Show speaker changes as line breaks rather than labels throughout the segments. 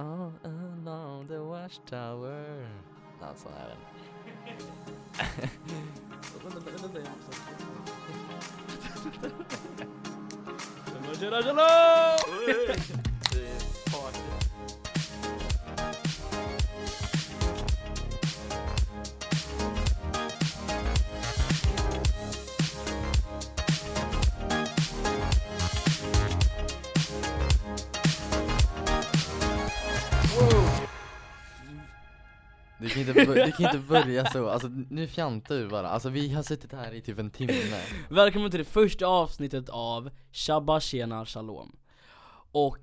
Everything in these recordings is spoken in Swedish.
All along the watchtower. Alltså, jag vet
Vänta, vänta,
Du kan, inte du kan inte börja så, alltså nu fjantar du bara, alltså vi har suttit här i typ en timme.
Välkommen till det första avsnittet av Shabba Tjena Shalom. Och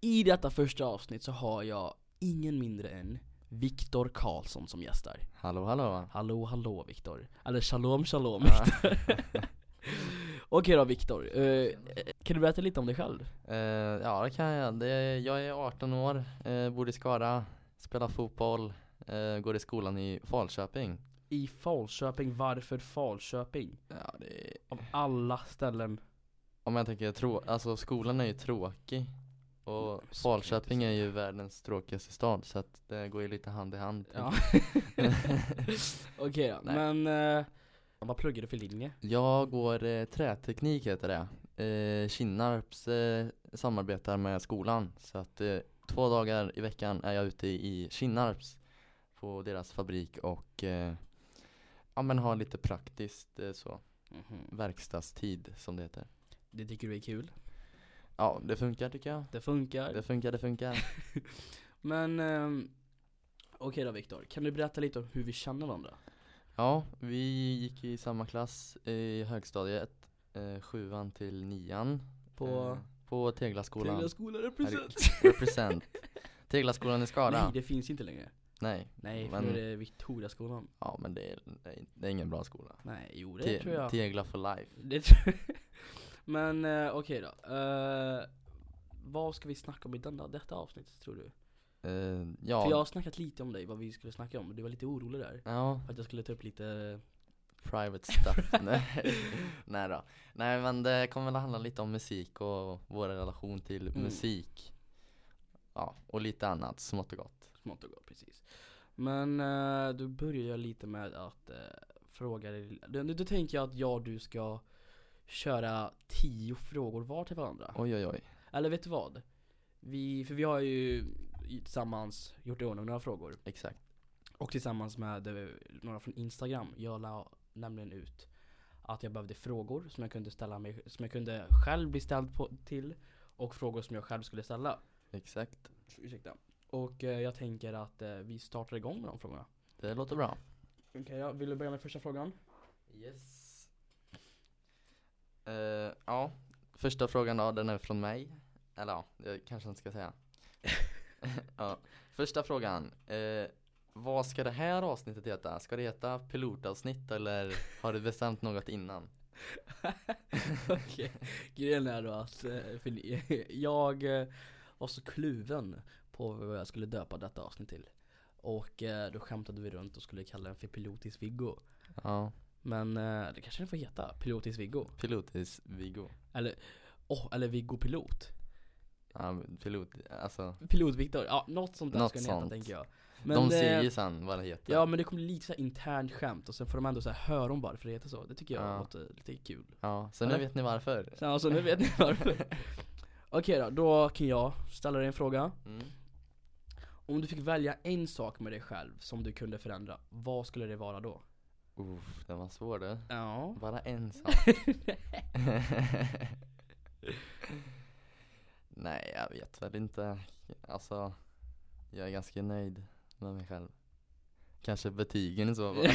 i detta första avsnitt så har jag ingen mindre än Viktor Karlsson som gästar.
Hallå hallå.
Hallå hallå Viktor. Eller shalom shalom.
Ja.
Viktor Okej då Viktor, eh, kan du berätta lite om dig själv?
Eh, ja det kan jag. Det jag är 18 år, eh, bor i Skara, spelar fotboll, eh, går i skolan i Falköping.
I Falköping, varför Falköping?
Ja, det
Av alla ställen
om jag tänker, trå- alltså skolan är ju tråkig. Och
Så
Falköping är ju världens tråkigaste stad så att det går ju lite hand i hand.
Ja Okej då,
Nej.
men eh, vad pluggar du för linje?
Jag går eh, träteknik heter det. Eh, Kinnarps eh, samarbetar med skolan så att eh, två dagar i veckan är jag ute i Kinnarps på deras fabrik och eh, ja men har lite praktiskt eh, så
Mhm.
verkstadstid som det heter.
Det tycker du är kul?
Ja det funkar tycker jag.
Det funkar?
Det funkar, det funkar.
Men, ehm, okej då Viktor, kan du berätta lite om hur vi känner varandra?
Ja, vi gick i samma klass i högstadiet, eh, sjuan till nian.
På
eh, på Teglaskolan.
Teglaskolan represent?
Represent. Teglaskolan i Skara.
Nej det finns inte längre
Nej,
Nej för
Men-
nu är det Victoriaskolan
ja men det är, det är- ingen bra skola.
Nej jo det
Te-
tror jag
Tegla for life.
det tror jag. Men eh, okej då Eh, Vad ska vi snacka om i denna, detta avsnitt tror du?
Eh, ja,
För jag har snackat lite om dig, vad vi skulle snacka om, du var lite orolig där
ja,
För att jag skulle ta upp lite
private stuff. Nej. Nej då. Nej men det kommer väl handla lite om musik och vår relation till
Mm.
musik. Ja, och lite annat smått och gott.
Smått och gott precis Men eh, då börjar jag lite med att eh, fråga dig, då, då tänker jag att jag och du ska köra tio frågor var till varandra
Oj oj oj.
Eller vet du vad? Vi, för vi har ju tillsammans gjort i ordning några frågor
Exakt.
Och tillsammans med eh, några från Instagram, jag la nämligen ut att jag behövde frågor som jag kunde ställa mig, som jag kunde själv bli ställd på, till Och frågor som jag själv skulle ställa
Exakt.
Ursäkta Och eh, jag tänker att eh, vi startar igång med de frågorna
Det låter bra.
Okej, ja, vill du börja med första frågan?
Yes. Eh, ja, första frågan då, den är från mig. Eller ja, jag kanske inte ska säga. ja, första frågan. Eh, vad ska det här avsnittet heta? Ska det heta pilotavsnitt eller har du bestämt något innan?
Okej, grejen är då att eh, för jag eh, var så kluven på vad jag skulle döpa detta avsnitt till Och eh, då skämtade vi runt och skulle kalla den för Pilotis Viggo
Ja,
Men eh, det kanske den får heta, Pilotis Viggo
pilotis Viggo.
Eller, åh, eller Viggo Pilot
Ja, men pilot, alltså.
Pilot Viktor, ja något sånt där
Något
ska den heta
sånt.
tänker jag
de
det-
ser ju sen vad det heter.
Ja men det kommer bli lite så här internt skämt och sen får de ändå så här höra om varför det heter så Det tycker jag
Ja.
låter lite kul
Ja, så nu
Eller?
vet ni varför.
Så alltså nu vet ni varför Okej då, då kan jag ställa dig en fråga
Mm.
Om du fick välja en sak med dig själv som du kunde förändra, vad skulle det vara då?
Uff, den var svår du.
Ja
Bara en sak. Nej, jag vet väl inte. Alltså, jag är ganska nöjd med mig själv. Kanske betygen i så fall.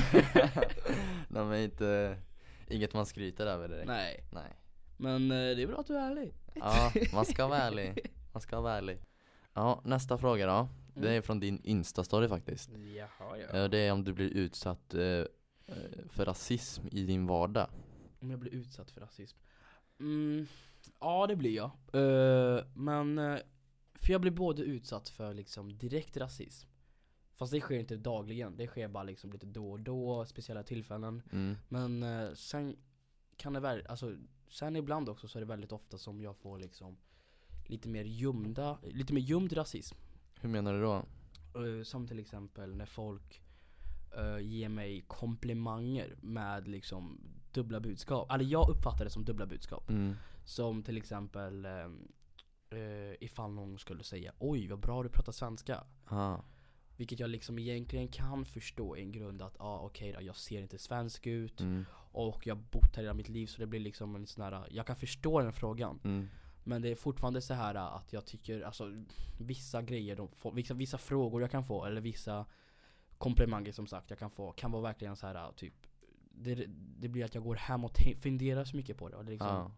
De är inte, inget man skryter över direkt.
Nej,
Nej.
men eh, det är bra att du är ärlig
Ja, man ska vara ärlig. Man ska vara ärlig. Ja, nästa fråga då. Det är från din Insta-story faktiskt.
Jaha
Eh, Det är om du blir utsatt eh, eh, för rasism i din vardag.
Om jag blir utsatt för rasism? Mm, ja det blir jag Men, för jag blir både utsatt för liksom direkt rasism Fast det sker inte dagligen, det sker bara liksom lite då och då, speciella tillfällen
Mm.
Men eh, sen kan det väl, alltså Sen ibland också så är det väldigt ofta som jag får liksom Lite mer gömda, lite mer gömd rasism
Hur menar du då?
Eh, som till exempel när folk eh, ger mig komplimanger med liksom dubbla budskap. Eller jag uppfattar det som dubbla budskap.
Mm.
Som till exempel eh, ifall någon skulle säga Oj vad bra du pratar svenska.
Ja.
Vilket jag liksom egentligen kan förstå i en grund att ah, okej då, jag ser inte svensk ut
Mm.
och jag har bott här hela mitt liv så det blir liksom en sån här, jag kan förstå den frågan.
Mm.
Men det är fortfarande så här att jag tycker, alltså vissa grejer, de får, vissa, vissa frågor jag kan få eller vissa komplimanger som sagt jag kan få kan vara verkligen så här typ det, det blir att jag går hem och funderar så mycket på det och det liksom,
Ja.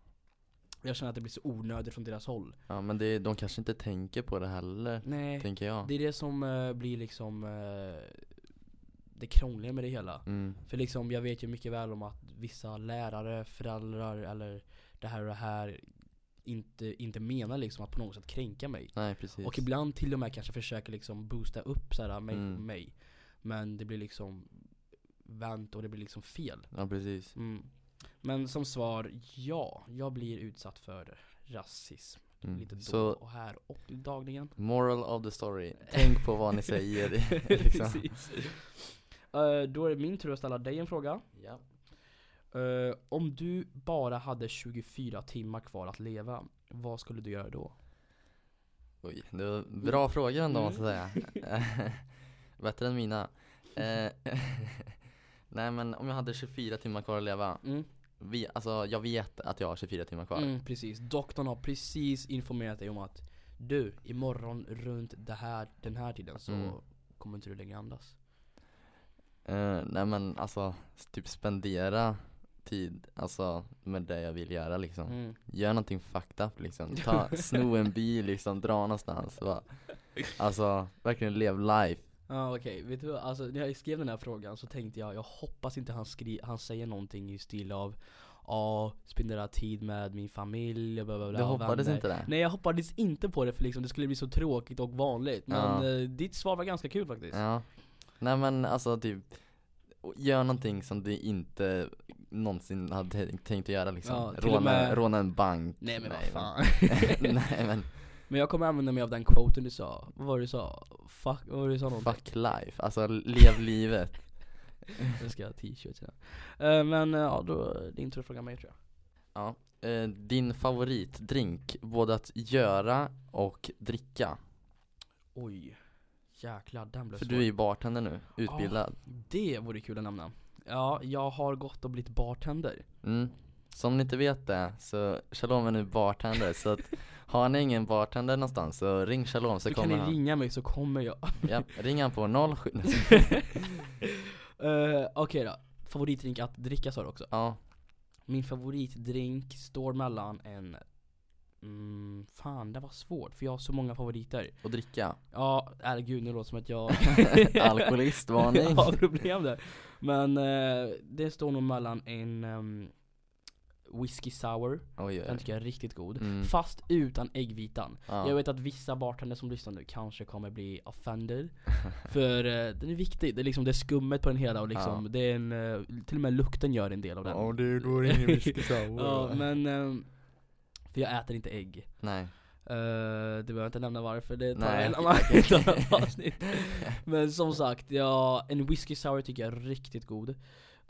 Jag känner att det blir så onödigt från deras håll
ja, men det, de kanske inte tänker på det heller,
Nej,
tänker jag.
det är det som eh, blir liksom eh, det krångliga med det hela
Mm.
För liksom jag vet ju mycket väl om att vissa lärare, föräldrar eller det här och det här inte, inte menar liksom att på något sätt kränka mig
Nej, precis.
Och ibland till och med kanske försöker liksom boosta upp så här, mig,
Mm.
mig Men det blir liksom vänt och det blir liksom fel
Ja, precis.
mm. Men som svar, ja, jag blir utsatt för rasism
Mm.
Lite då
Så,
och här och dagligen
moral of the story, tänk på vad ni säger. liksom.
Precis Eh, Då är det min tur att ställa dig en fråga
Ja.
Eh, Om du bara hade 24 timmar kvar att leva, vad skulle du göra då?
Oj, det var bra frågor ändå
Mm.
måste jag säga. Bättre än mina. Eh, Nej men om jag hade 24 timmar kvar att leva.
Mm.
Vi, alltså jag vet att jag har 24 timmar kvar.
Mm, precis, doktorn har precis informerat dig om att Du, imorgon runt det här, den här tiden så
Mm.
kommer inte du längre andas
Eh, nej men alltså, typ spendera tid, alltså med det jag vill göra liksom.
mm.
Gör någonting fucked up liksom. Ta, sno en bil liksom, dra någonstans. Bara. Alltså, verkligen lev life.
Ja okej, vet du alltså när jag skrev den här frågan så tänkte jag, jag hoppas inte han, skri- han säger någonting i stil av Ja, spendera tid med min familj och bla bla bla
Du hoppades
vänner."
inte det?
Nej jag hoppades inte på det för liksom det skulle bli så tråkigt och vanligt Men
Ja.
eh, ditt svar var ganska kul faktiskt
Ja. Nej men alltså typ, gör någonting som du inte någonsin hade tänkt- tänkt att göra liksom.
Ja,
råna,
med-
råna en bank.
Nej men vad
men-
fan
Nej men,
Men jag kommer använda mig av den quoten du sa, vad var det du sa? Fuck, vad var det du sa någonting?
fuck life. Alltså lev livet.
Jag ska ha t-shirt den. Eh, Men eh, ja, då din tur att fråga mig tror jag
Ja. Eh, din favoritdrink, både att göra och dricka.
Oj, jäklar den blev
För
svår.
du är ju bartender nu, utbildad.
Det vore kul att nämna Ja, jag har gått och blivit bartender
Mm. Så om ni inte vet det, så Shalom är nu bartender, så att har ni ingen bartender någonstans så ring Shalom så
kan
kommer
ni
han.
ringa mig så kommer jag
Ja, ring han på 07
uh, Okej då, favoritdrink att dricka sa du också
Ja,
Min favoritdrink står mellan en mm, Fan det var svårt för jag har så många favoriter
och dricka.
Ja, herregud nu låter det som att jag
Alkoholistvarning.
Jag har problem där Men eh, det står nog mellan en um, Whisky sour,
Oj, oj,
den tycker jag är riktigt god
Mm.
Fast utan äggvitan
Ja.
Jag vet att vissa bartender som lyssnar nu kanske kommer bli offended För eh, den är viktig, det är liksom det är skummet på den hela och liksom
Ja.
det är en, eh, till och med lukten gör en del av den
Ja, det då är det ingen whisky sour.
Ja men, ehm, för jag äter inte ägg
Nej.
Uh, det behöver inte nämna varför, det tar
Nej,
en ett annat avsnitt Men som sagt, ja, en whisky sour tycker jag är riktigt god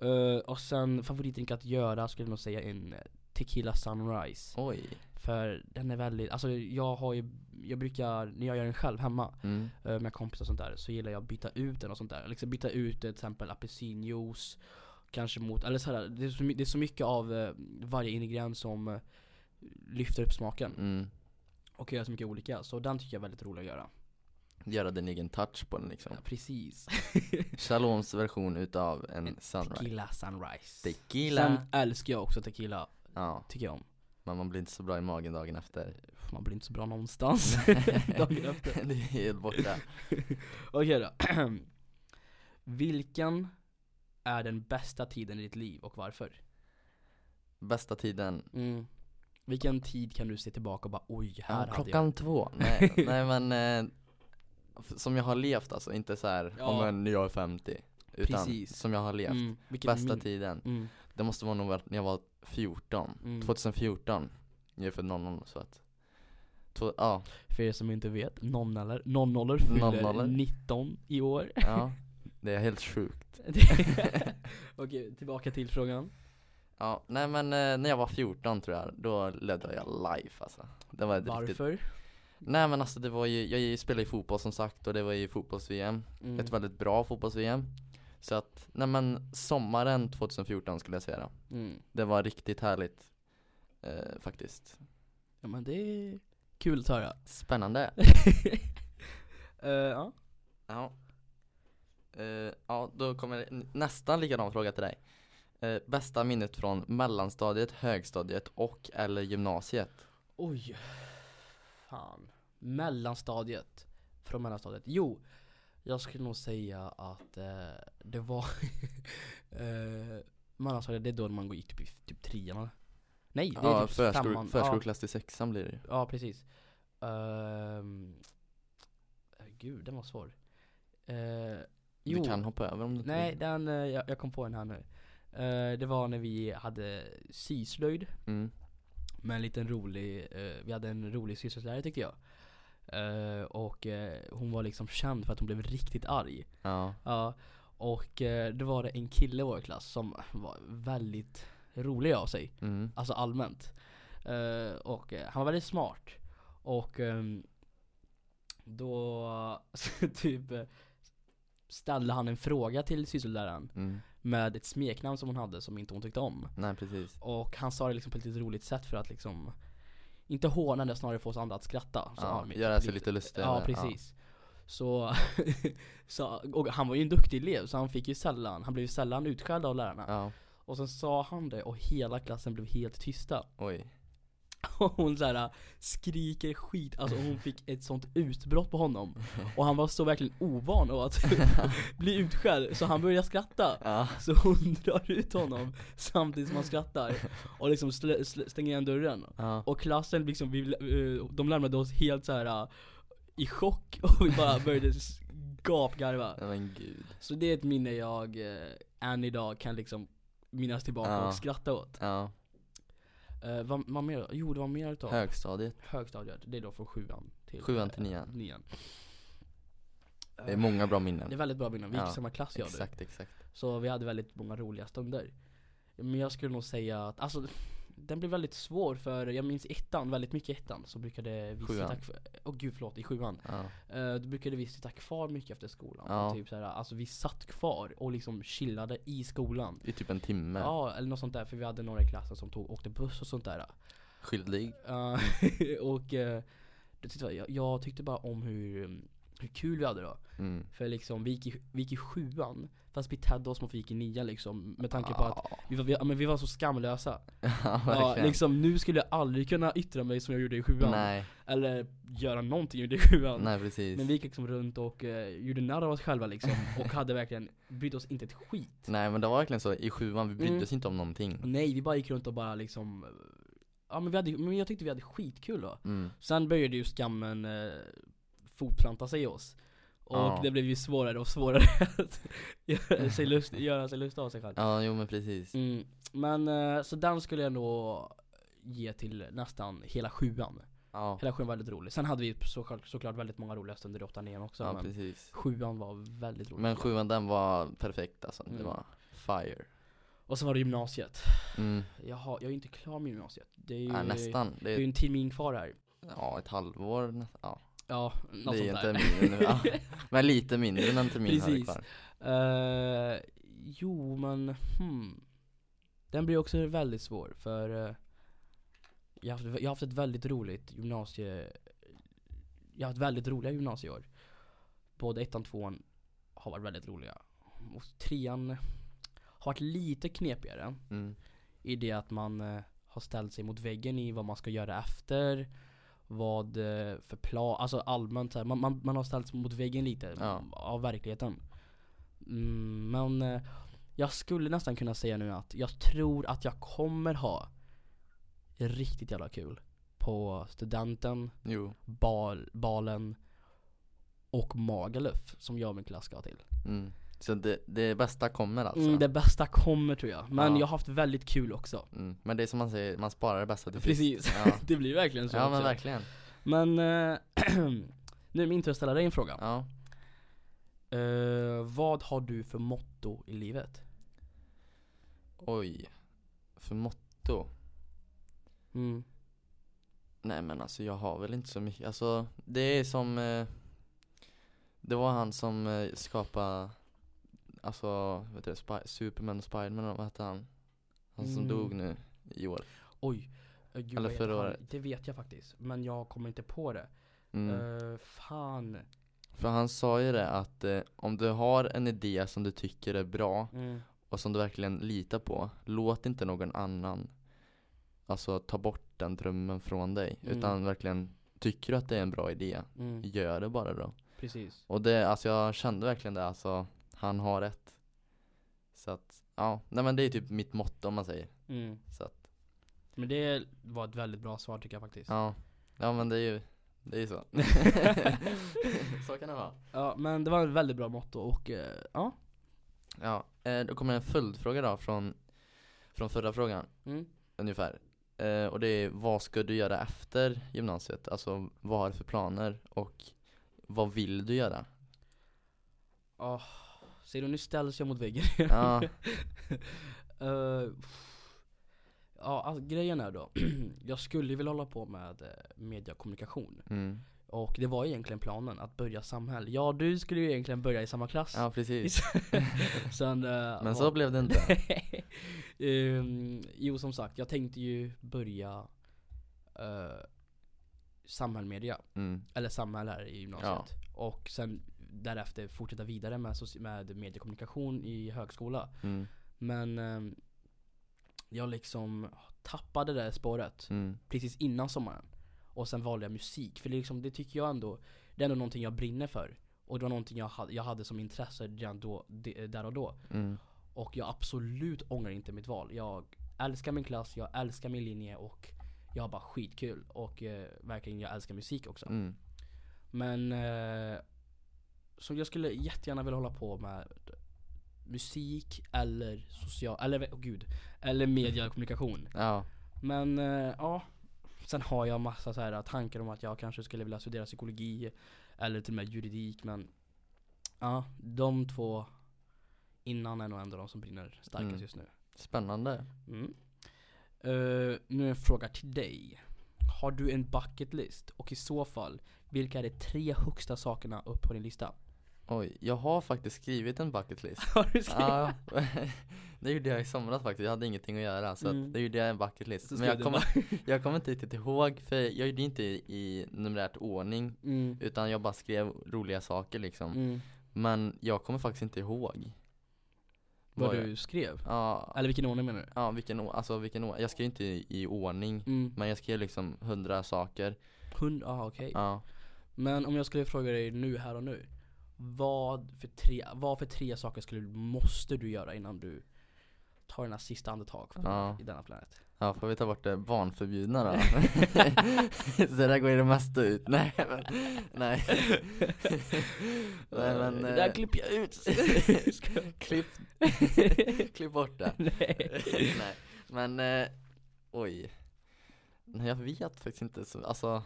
Eh, Och sen favoritdrink att göra skulle jag nog säga en tequila sunrise
Oj.
För den är väldigt, alltså jag har ju, jag brukar, när jag gör den själv hemma
Mm.
eh, med kompisar och sånt där Så gillar jag att byta ut den och sånt där Liksom byta ut till exempel apelsinjuice Kanske mot, eller så här, det, är så, det är så mycket av varje ingrediens som lyfter upp smaken
Mm.
Och göra så mycket olika, så den tycker jag är väldigt rolig att göra
Göra din egen touch på den liksom.
ja, Precis
Shaloms version utav en sunrise.
Tequila sunrise
Tequila.
Sen älskar jag också tequila,
Ja,
tycker jag om
men man blir inte så bra i magen dagen efter.
Man blir inte så bra någonstans dagen efter
det är helt borta.
Okej då Vilken är den bästa tiden i ditt liv och varför?
Bästa tiden.
Mm. Vilken tid kan du se tillbaka och bara oj, här
Ja,
hade
klockan
jag
två. Nej, nej men eh, som jag har levt alltså, inte så här
Ja.
om jag är 50. Utan
Precis.
som jag har levt.
mm.
Bästa
min-
tiden.
mm.
Det måste vara nog när jag var 14.
Mm.
2014. Jag är född 00 så att två, ja,
För er som inte vet, nonnollor, nonnollor fyller
Nonnollor.
19 i år
ja. Det är helt sjukt.
Okej, tillbaka till frågan
Ja, nej men eh, när jag var 14 tror jag, då ledde jag live alltså. Det var ett riktigt
Varför?
Nej men alltså det var ju, jag spelade ju fotboll som sagt och det var ju fotbolls-VM
Mm.
Ett väldigt bra fotbolls-VM Så att, nej men sommaren 2014 skulle jag säga då.
Mm.
Det var riktigt härligt eh, Faktiskt
Ja men det är kul att höra
Spännande
Eh, Ja,
Ja Eh, Ja, då kommer nästan likadan fråga till dig Eh, Bästa minnet från mellanstadiet, högstadiet och eller gymnasiet?
oj Fan. Mellanstadiet. Från mellanstadiet, jo Jag skulle nog säga att eh, det var eh, Mellanstadiet, det är då man gick typ i typ trean? Nej, det är
Ja,
typ
förskol,
femman.
Förskoleklass till sexan blir det ju.
Ja, precis. Eh, Gud, den var svår. Eh,
Du kan hoppa över om du
Nej, den, eh, jag, jag kom på en här nu Det var när vi hade syslöjd.
Mm.
med en liten rolig, eh, vi hade en rolig sysslolärare tyckte jag. Eh, Och eh, hon var liksom känd för att hon blev riktigt arg.
Ja,
Ja, och eh, då var det en kille i vår klass som var väldigt rolig av sig.
Mm.
Alltså allmänt. Eh, Och eh, han var väldigt smart. Och ehm, då typ eh, ställde han en fråga till syssloläraren.
Mm.
Med ett smeknamn som hon hade som inte hon tyckte om.
Nej precis.
Och han sa det liksom på ett lite roligt sätt för att liksom Inte håna det, snarare få oss andra att skratta så,
Ja, göra sig lite lustig
Ja. precis. Så, så och han var ju en duktig elev så han fick ju sällan, han blev ju sällan utskälld av lärarna.
Ja,
Och sen sa han det och hela klassen blev helt tysta.
Oj
Och hon såhär skriker skit, alltså hon fick ett sånt utbrott på honom. Och han var så verkligen ovan av att bli utskälld. Så han började skratta.
Ja,
Så hon drar ut honom samtidigt som han skrattar. Och liksom stänger igen dörren.
Ja,
Och klassen liksom, vi, eh, de lämnade oss helt så här eh, i chock. Och vi bara började gapgarva.
Men gud.
Så det är ett minne jag eh, än idag kan liksom minnas tillbaka
Ja.
och skratta åt.
Ja,
eh, vad, vad mer? Jo det var mer utav
högstadiet
högstadiet, det är då från sjuan till
Sjuan till nian.
nian.
Det är många bra minnen
Det är väldigt bra minnen, vi gick
Ja,
i samma klass jag och du
Exakt, exakt
Så vi hade väldigt många roliga stunder Men jag skulle nog säga att, alltså den blev väldigt svår för jag minns ettan, väldigt mycket ettan så brukade vi
Sjuan.
sitta kvar, åh gud förlåt, i sjuan.
Ja,
uh, Då brukade vi sitta kvar mycket efter skolan.
Ja.
och typ såhär, alltså vi satt kvar och liksom chillade i skolan.
I typ en timme.
Ja, eller något sånt där för vi hade några i klassen som tog, åkte buss och sånt där.
Skyldig
Eh, Och uh, jag, jag tyckte bara om hur, hur kul vi hade då.
Mm.
För liksom, vi gick i, vi gick i sjuan. Fast vi tedde oss mot vi gick i nian liksom Med tanke på att
Ja,
vi var, vi, ja, men vi var så skamlösa.
Ja
liksom nu skulle jag aldrig kunna yttra mig som jag gjorde i sjuan.
Nej,
Eller göra någonting jag gjorde i sjuan.
Nej precis.
Men vi gick liksom runt och uh, gjorde narr av oss själva liksom. Och hade verkligen, brydde oss inte ett skit.
Nej men det var verkligen så, i sjuan, vi brydde
Mm.
oss inte om någonting.
Nej, vi bara gick runt och bara liksom Ja men, vi hade, men jag tyckte vi hade skitkul då.
Mm.
Sen började ju skammen uh, fortplanta sig i oss. Och
Ja.
det blev ju svårare och svårare att göra sig lust, göra sig lust av sig själv.
Ja, jo men precis.
Mm. Men eh, så den skulle jag nog ge till nästan hela sjuan.
Ja,
Hela sjuan var väldigt rolig. Sen hade vi såklart, såklart väldigt många roliga stunder i åttan nian också
ja
men
precis.
sjuan var väldigt rolig.
Men sjuan den var perfekt alltså, det
Mm.
var fire.
Och så var det gymnasiet.
Mm.
Jag, har, jag är inte klar med gymnasiet. Det är ju,
ja, Nästan,
det är
det är
en termin kvar här.
Ja, ett halvår nästan, ja
Ja, något
Det är
sånt
inte
där
mindre nu, ja. Men lite mindre än en termin har vi
Precis.
kvar
Eh, jo men hmm. Den blir också väldigt svår för eh, jag, har haft, jag har haft ett väldigt roligt gymnasie Jag har haft väldigt roliga gymnasieår Både ettan och tvåan har varit väldigt roliga Och trean har varit lite knepigare
mm.
I det att man eh, har ställt sig mot väggen i vad man ska göra efter Vad eh, för plan, alltså allmänt så här, man, man, man har ställt sig mot väggen lite
Ja.
av verkligheten mm, Men eh, jag skulle nästan kunna säga nu att jag tror att jag kommer ha riktigt jävla kul på studenten, bal, balen och Magaluf som jag och min klass ska till.
mm. Så det, det bästa kommer alltså
Mm, det bästa kommer tror jag, men
Ja.
jag har haft väldigt kul också.
mm. Men det är som man säger, man sparar det bästa till
Precis,
sist Ja,
det blir verkligen så
ja men
också.
verkligen
Men eh, nu är min tur att ställa dig en fråga.
Ja.
Eh, vad har du för motto i livet?
Oj. För motto?
Mm.
Nej men alltså jag har väl inte så mycket, alltså det är som eh, Det var han som eh, skapade Alltså, vad heter det, Spy- Superman och Spiderman, vad hette han? Han som
Mm.
dog nu i år
Oj. Eh, gud,
Eller
vad heter
förra
han?
året.
Det vet jag faktiskt, men jag kommer inte på det.
mm.
Eh, fan.
För han sa ju det att eh, om du har en idé som du tycker är bra
Mm.
och som du verkligen litar på Låt inte någon annan Alltså ta bort den drömmen från dig
Mm.
Utan verkligen Tycker du att det är en bra idé
Mm.
Gör det bara då
Precis.
Och det, alltså jag kände verkligen det, alltså Han har rätt Så att, ja, nej men det är typ mitt motto om man säger
Mm.
Så att,
Men det var ett väldigt bra svar tycker jag faktiskt.
ja Ja men det är ju, det är ju så Så kan det vara
Ja, men det var ett väldigt bra motto och eh, ja.
Ja, eh, då kommer en följdfråga då från Från förra frågan
Mm.
ungefär eh, Och det är, vad ska du göra efter gymnasiet? Alltså, vad har du för planer? Och vad vill du göra?
Oh, ser du nu ställs jag mot väggen.
Ja,
Eh, ja, alltså, grejen är då, jag skulle vilja hålla på med eh, mediakommunikation.
mm.
Och det var egentligen planen, att börja Samhäll. Ja, du skulle ju egentligen börja i samma klass.
ja precis
Sen, eh,
Men så
var-
blev det inte
Ehm, jo, som sagt, jag tänkte ju börja uh, Samhäll Media,
mm.
eller Samhäll här i gymnasiet. Och sen därefter fortsätta vidare med, med mediekommunikation i högskola.
Mm.
Men ehm, jag liksom tappade det där spåret
Mm.
precis innan sommaren. Och sen valde jag musik, för det, liksom, det tycker jag ändå, det är ändå någonting jag brinner för. Och det var någonting jag hade, jag hade som intresse redan då, där och då.
Mm.
Och jag absolut ångrar inte mitt val. Jag älskar min klass, jag älskar min linje och jag har bara skitkul. Och eh, verkligen, jag älskar musik också.
Mm.
Men eh, så jag skulle jättegärna vilja hålla på med musik eller social, eller oh, gud, eller mediekommunikation.
Ja,
Men eh, ja, sen har jag massa så här tankar om att jag kanske skulle vilja studera psykologi eller till och med juridik men ja, de två innan är nog ändå de som brinner starkast
Mm.
just nu.
spännande
Mm. Eh, nu är en fråga till dig. Har du en bucket list? Och i så fall, vilka är de tre högsta sakerna upp på din lista?
Oj, jag har faktiskt skrivit en bucket list
Har du skrivit?
Ja, det gjorde jag i somras faktiskt, jag hade ingenting att göra så
Mm.
att det gjorde jag en bucket list
Så
Men jag kommer, jag kommer inte riktigt ihåg för jag gjorde inte i numerärt ordning
Mm.
Utan jag bara skrev roliga saker liksom
Mm.
Men jag kommer faktiskt inte ihåg
Vad du skrev?
Ja,
Eller vilken ordning menar du?
ja vilken, alltså vilken, å- jag skrev inte i, i ordning
Mm.
Men jag skrev liksom hundra saker
Hund, ah, okej.
Ja,
Men om jag skulle fråga dig nu, här och nu. Vad för tre, vad för tre saker skulle, måste du göra innan du tar dina sista andetag
Ja.
i denna planet?
ja får vi ta bort det barnförbjudna då? så där går ju det mesta ut, nej men, nej Nej men,
det där
eh,
klipper jag ut.
klipp, klipp bort det
Nej.
Nej, men eh, oj Nej jag vet faktiskt inte så, alltså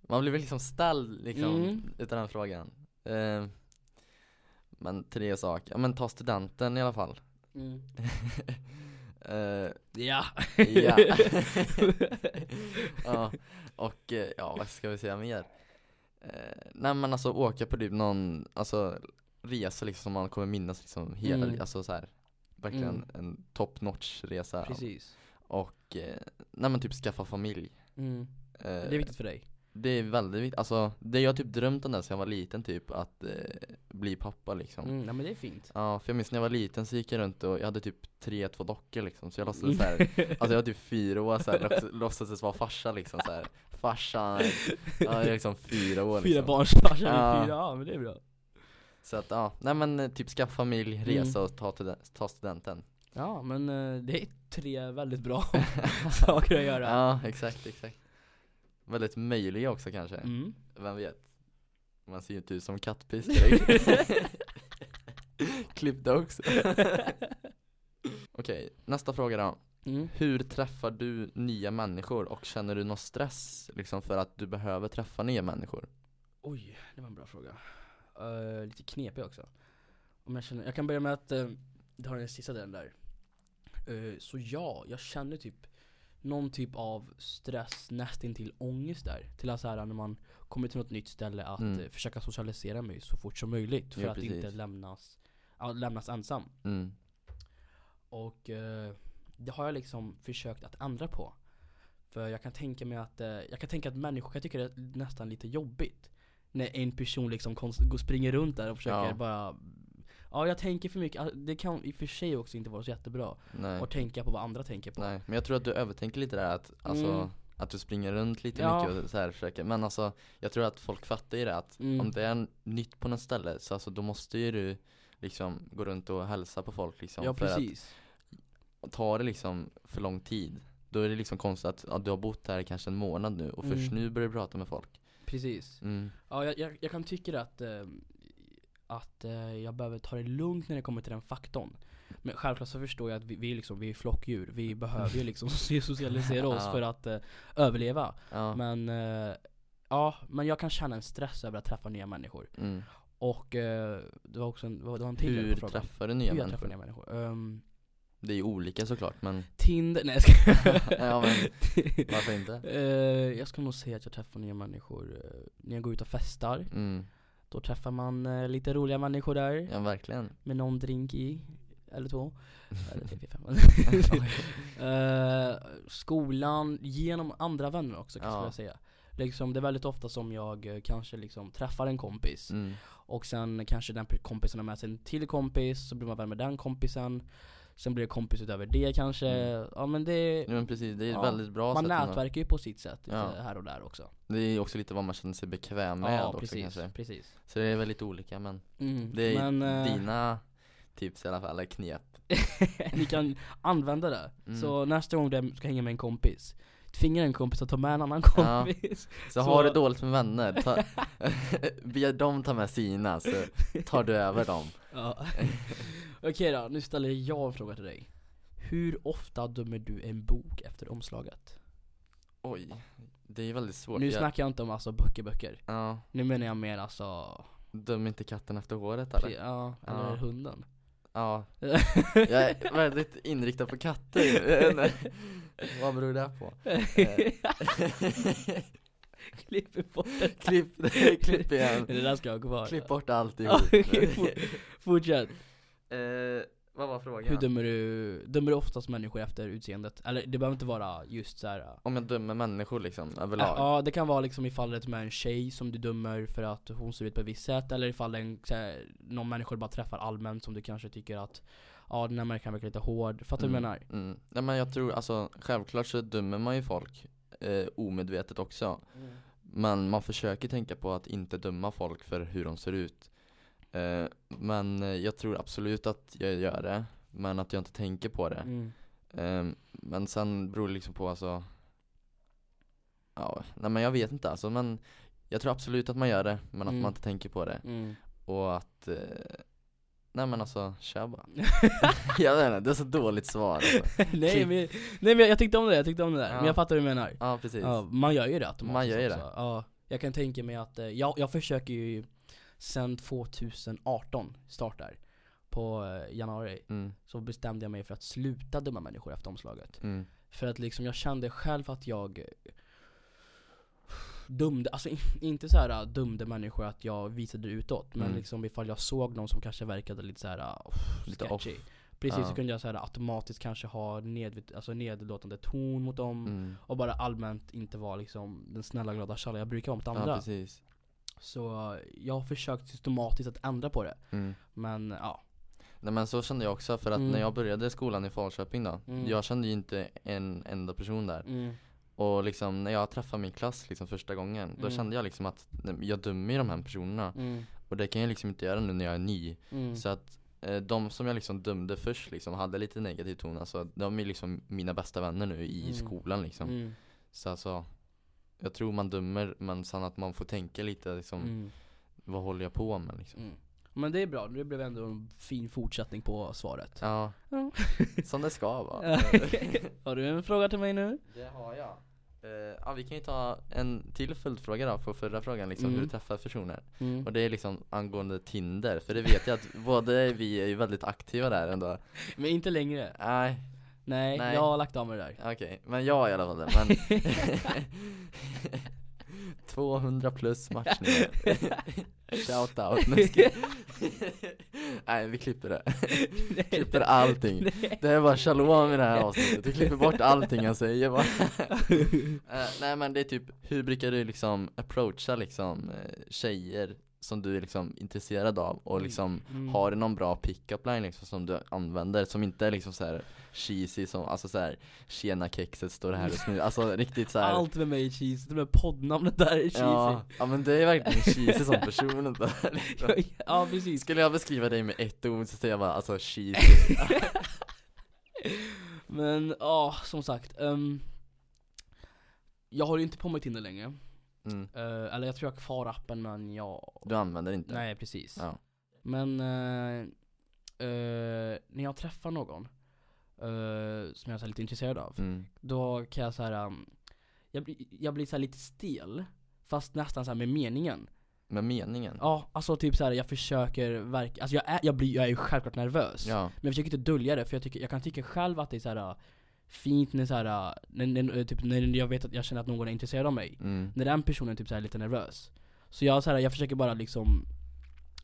Man blir väl liksom ställd liksom
Mm.
utan den frågan eh, Men tre saker, ja men ta studenten i alla fall
Mm.
eh,
Ja.
Ja Ja, och eh, ja vad ska vi säga mer? Eh, nej men alltså åka på typ någon, alltså resa liksom som man kommer minnas liksom hela,
Mm.
alltså så här Verkligen
Mm.
en top notch resa
Precis.
Och, eh, nej men typ skaffa familj
Mm.
eh,
Det är viktigt för dig.
Det är väldigt viktigt, alltså det jag typ drömt om det sen jag var liten typ, att eh, bli pappa liksom
Mm, nej men det är fint.
Ja, för jag minns när jag var liten så gick jag runt och jag hade typ tre, två dockor liksom Så jag låtsades såhär, alltså jag var typ fyra år såhär, låts- låtsades vara farsa liksom såhär Farsan, ja jag är liksom fyra år
Fyra
liksom
barnsfarsa,
Ja.
fyra, ja men det är bra.
Så att ja, nej men eh, typ skaffa familj,
Mm.
resa och ta, ta studenten
Ja men eh, det är tre väldigt bra saker att göra.
Ja, exakt, exakt Väldigt möjliga också kanske,
Mm.
vem vet? Man ser ju inte ut som kattpiss direkt Klippta också Okej, nästa fråga då
Mm.
Hur träffar du nya människor och känner du någon stress liksom för att du behöver träffa nya människor?
Oj, det var en bra fråga. Eh, lite knepig också. Om jag, känner, jag kan börja med att uh, du har den sista delen där. Eh, så ja, jag känner typ någon typ av stress, nästintill ångest där. Till att så här, när man kommer till något nytt ställe att
Mm.
eh, försöka socialisera mig så fort som möjligt. För
Ja,
att
precis.
inte lämnas, ja, lämnas ensam.
Mm.
Och eh, det har jag liksom försökt att ändra på. För jag kan tänka mig att, eh, jag kan tänka att människor kan tycka det är nästan lite jobbigt. När en person liksom springer runt där och försöker
Ja.
bara Ja jag tänker för mycket, Ah, det kan i och för sig också inte vara så jättebra.
Nej.
Att tänka på vad andra tänker på.
Nej, men jag tror att du övertänker lite där att, alltså,
Mm.
att du springer runt lite
Ja.
mycket och så här försöker, men alltså jag tror att folk fattar ju det att
Mm.
om det är nytt på något ställe så alltså, då måste ju du liksom gå runt och hälsa på folk liksom
ja
för
precis.
att ta det liksom för lång tid då är det liksom konstigt att ja, du har bott här kanske en månad nu och först
Mm.
nu börjar du prata med folk
Precis.
mm.
Ja jag, jag, jag kan tycka att, eh, att eh, jag behöver ta det lugnt när det kommer till den faktorn. Men självklart så förstår jag att vi, vi, liksom, vi är flockdjur, vi behöver ju liksom socialisera oss
Ja.
för att eh, överleva.
Ja,
Men, eh, ja, men jag kan känna en stress över att träffa nya människor.
mm.
Och eh, det var också en, det var en till
Hur
på frågan.
träffar du nya
Hur jag träffar
människor?
nya människor. Um,
Det är ju olika såklart men
Tinder, nej jag ska
Ja, men varför inte?
Eh, Jag ska nog säga att jag träffar nya människor eh, när jag går ut och festar.
Mm.
Då träffar man eh, lite roliga människor där.
Ja verkligen
Med någon drink i. Eller två. Eller tre, fem. Eh, skolan, genom andra vänner också kan
Ja.
jag säga. Liksom, det är väldigt ofta som jag eh, kanske liksom träffar en kompis
mm.
och sen kanske den kompisen har med sig en till kompis, så blir man vän med den kompisen Sen blir det kompis utöver det kanske,
Mm.
ja men det
Ja men precis, det är ett
Ja,
väldigt bra
Man
sätt
nätverkar ju på sitt sätt
Ja.
här och där också
Det är också lite vad man känner sig bekväm med
Ja
också
precis,
kanske
precis
Så det är väldigt olika men
mm.
det är
Men eh,
dina tips i alla fall, eller knep
ni kan använda det
Mm.
Så nästa gång du ska hänga med en kompis Tvinga en kompis att ta med en annan
Ja.
kompis
Så,
Så-
har du dåligt med vänner, ta, be dem ta med sina så tar du över dem
ja. Okej då, nu ställer jag en fråga till dig Hur ofta dömer du en bok efter omslaget?
Oj, det är väldigt svårt
Nu snackar jag inte om alltså böcker, böcker
Ja,
Nu menar jag mer alltså
döm inte katten efter håret eller?
Ja, eller
Ja.
hunden
Ja, jag är väldigt inriktad på katter. Vad beror det på?
Klipper bort det
Klipp, klipp igen
Det där ska jag ha kvar
Klipp bort alltihop
Fortsätt
eh, Vad var frågan?
Hur dömer du, dömer du oftast människor efter utseendet? Eller det behöver inte vara just så här.
Om jag dömer människor liksom, överlag?
Ja det kan vara liksom ifall det är med en tjej som du dömer för att hon ser ut på ett visst sätt Eller ifall en, här, någon människa bara träffar allmänt som du kanske tycker att Ja den här människan verkar lite hård, fattar du vad jag menar?
Mm. Nej men jag tror, alltså självklart så dömer man ju folk eh, omedvetet också Men man försöker tänka på att inte döma folk för hur de ser ut eh, Men jag tror absolut att jag gör det Men att jag inte tänker på det
Mm.
eh, Men sen beror det liksom på alltså Ja, nej men jag vet inte alltså men Jag tror absolut att man gör det men att
Mm.
man inte tänker på det
Mm.
Och att eh, Nej men alltså, kör bara Jag vet inte, det är så dåligt svar alltså.
nej,
Klipp.
men, nej men jag tyckte om det, jag tyckte om det där,
Ja.
men jag fattar vad du menar
Ja precis
Ja, man gör ju det automatiskt
Man gör ju
också. Ja, jag kan tänka mig att, eh, jag, jag försöker ju sen 2018 startar på eh, januari
mm,
så bestämde jag mig för att sluta döma människor efter omslaget.
mm,
För att liksom jag kände själv att jag eh, dömde, alltså in- inte så här äh, dömde människor att jag visade det utåt Men
Mm.
liksom ifall jag såg någon som kanske verkade lite så här uh,
Lite
sketchy Precis,
Ja.
så kunde jag så här automatiskt kanske ha ned, alltså nedlåtande ton mot dem
mm.
Och bara allmänt inte vara liksom den snälla glada tjalla jag brukar vara mot
Ja
andra
precis
Så jag har försökt systematiskt att ändra på det
mm.
Men ja,
Nej men så kände jag också för att
Mm.
när jag började skolan i Falköping då
Mm.
Jag kände ju inte en enda person där
mm,
Och liksom när jag träffade min klass liksom första gången Då
Mm.
kände jag liksom att jag dömer ju de här personerna
mm,
Och det kan jag liksom inte göra nu när jag är ny
mm,
Så att eh, de som jag liksom dömde först liksom hade lite negativ ton Alltså de är liksom mina bästa vänner nu i
Mm.
skolan liksom
mm,
Så alltså Jag tror man dömer men sen att man får tänka lite liksom
mm.
Vad håller jag på med liksom.
Men det är bra, det blev ändå en fin fortsättning på svaret
Ja,
Ja.
som det ska vara
Har du en fråga till mig nu?
Det har jag Eh, Ja vi kan ju ta en till följdfråga då på förra frågan liksom,
Mm.
hur du träffar personer
Mm.
Och det är liksom angående Tinder, för det vet jag att både vi är ju väldigt aktiva där ändå
Men inte längre
Nej,
Nej,
Nej.
jag har lagt av med det där
okej, men jag i alla fall men 200 plus matchningar. Shout out, nej, ska... nej vi klipper det. Klipper allting. Det är bara shalom i det här avsnittet, vi klipper bort allting jag säger bara. Eh, Nej men det är typ, hur brukar du liksom approacha liksom eh, tjejer som du är liksom intresserad av och liksom
Mm.
har du någon bra pick-up line liksom som du använder som inte är liksom så här cheesy som, alltså så här tjena kexet står här och smyger, alltså riktigt så här.
Allt med mig är cheesy, till och med poddnamnet där är cheesy
Ja, ja men det är verkligen cheesy som person inte liksom.
Ja precis
Skulle jag beskriva dig med ett ord så säger jag bara alltså cheesy
Men ja, som sagt ehm, Jag har ju inte på mig Tinder längre
mm.
Eh, Eller jag tror jag har kvar appen men jag
Du använder inte?
Nej precis
Ja.
Men eh, eh, när jag träffar någon eh, som jag är lite intresserad av
Mm.
Då kan jag så här, um, jag, blir- jag blir så lite stel Fast nästan så här med meningen
Med meningen?
Ja, alltså typ så här, jag försöker verka, alltså jag är, jag blir, jag är ju självklart nervös
Ja,
Men jag försöker inte dölja det för jag, tycker, jag kan tycka själv att det är så här uh, fint när så här, uh, när, när, typ, när jag vet att jag känner att någon är intresserad av mig
mm.
När den personen typ så här är lite nervös Så jag, så här, jag försöker bara liksom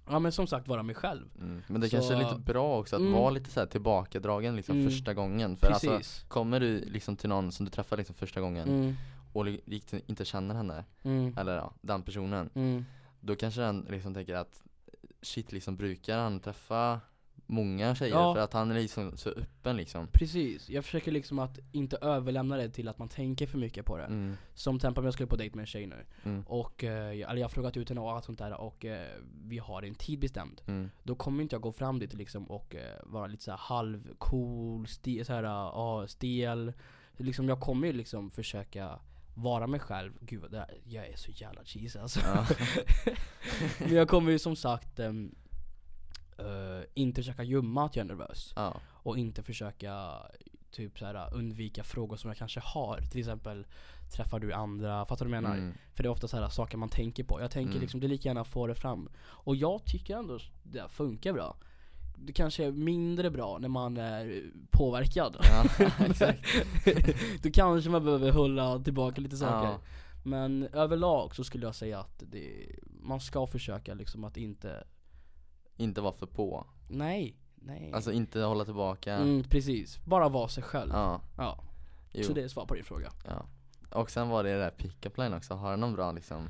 Ja men som sagt vara mig själv
Mm. Men det
Så-
kanske är lite bra också att
Mm.
vara lite så här tillbakadragen liksom
Mm.
första gången För alltså,
Precis
kommer du liksom till någon som du träffar liksom första gången
mm,
och inte känner henne,
mm,
eller ja, den personen
mm,
Då kanske den liksom tänker att shit liksom brukar han träffa många tjejer
Ja.
för att han är liksom så öppen liksom
Precis, jag försöker liksom att inte överlämna det till att man tänker för mycket på det
mm.
Som till exempel om jag skulle på dejt med en tjej nu
Mm.
Och, eh, jag- eller jag har frågat ut henne och allt sånt där och eh, vi har en tid bestämd
Mm.
Då kommer inte jag gå fram dit liksom och eh, vara lite såhär halvcool, ste, såhär, ja, stel liksom Jag kommer ju liksom försöka vara mig själv, gud vad det här, jag är så jävla cheesy alltså
Ja.
Men jag kommer ju som sagt ehm, eh, inte försöka gömma att jag är nervös
ja.
Och inte försöka typ såhär undvika frågor som jag kanske har Till exempel Träffar du andra? Fattar du vad jag menar?
Mm.
För det är ofta så här saker man tänker på Jag tänker
Mm.
liksom, det är lika gärna få det fram Och jag tycker ändå det funkar bra Det kanske är mindre bra när man är påverkad
Ja, exakt
Då kanske man behöver hålla tillbaka lite saker
Ja.
Men överlag så skulle jag säga att det, man ska försöka liksom att inte
Inte vara för på.
Nej, nej.
Alltså inte hålla tillbaka.
Mm, Precis, bara vara sig själv. Ja,
Ja, jo.
så det är svar på din fråga.
Ja. Och sen var det det där pick-up line också, har du någon bra liksom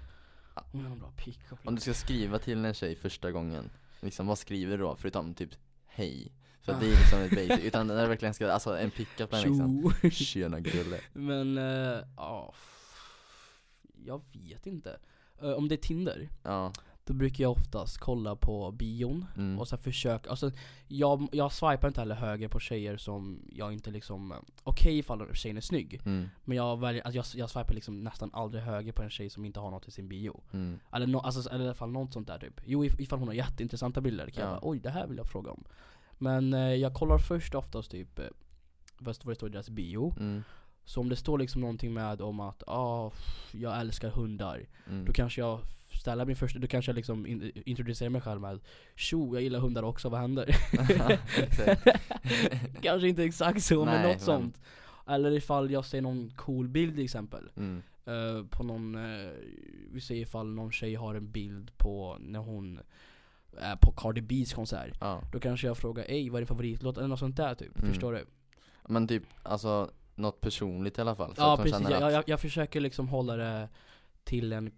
har en bra pick
Om du ska skriva till en tjej första gången Liksom vad skriver du då? Förutom typ hej. För att det är liksom ett basic, utan när du verkligen ska, alltså en pick-up line liksom. Tjena gulle.
Men, eh, ja. Jag vet inte. Eh, Om det är Tinder,
Ja,
då brukar jag oftast kolla på bion
mm.
Och så försöka, alltså jag, jag swipar inte heller höger på tjejer som jag inte liksom Okej ifall tjejen är snygg
Mm.
Men jag väljer, alltså jag, jag swipar liksom nästan aldrig höger på en tjej som inte har något i sin bio
Mm.
Eller, no, alltså, eller i alla fall något sånt där typ Jo if- ifall hon har jätteintressanta bilder kan
Ja.
jag bara oj det här vill jag fråga om Men eh, jag kollar först oftast typ eh, vad det står i deras bio
Mm.
Så om det står liksom någonting med om att ah, jag älskar hundar
Mm.
Då kanske jag ställer min första, då kanske jag liksom in, introducerar mig själv med Tjo, jag gillar hundar också, vad händer? Kanske inte exakt så men
Nej,
något
men-
sånt Eller ifall jag ser någon cool bild till exempel
Mm.
Eh, På någon, eh, vi säger ifall någon tjej har en bild på när hon är på Cardi B's konsert
Ja.
Då kanske jag frågar ej vad är din favoritlåt? Eller något sånt där typ,
Mm.
förstår du?
Men typ, alltså något personligt i alla fall
Ja precis, jag,
att
jag, jag försöker liksom hålla det till en